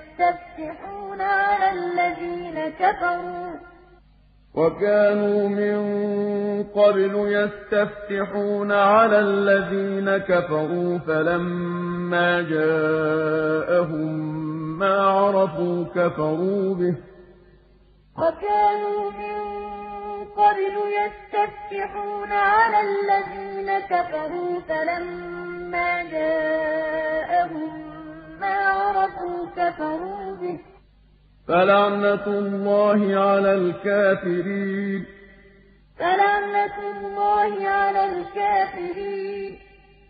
يَسْتَفْتِحُونَ عَلَى الَّذِينَ كَفَرُوا. وَكَانُوا مِن قَبْلُ يَسْتَفْتِحُونَ عَلَى الَّذِينَ كَفَرُوا فَلَمَّا جَاءَهُم مَّا عَرَفُوا كَفَرُوا بِهِ ۚ. وَكَانُوا مِن قَبْلُ يَسْتَفْتِحُونَ عَلَى الَّذِينَ كَفَرُوا فَلَمَّا كَفَرُوا بِهِ ۚ. فَلَعْنَةُ اللَّهِ عَلَى الْكَافِرِينَ. فَلَعْنَةُ اللَّهِ عَلَى الْكَافِرِينَ.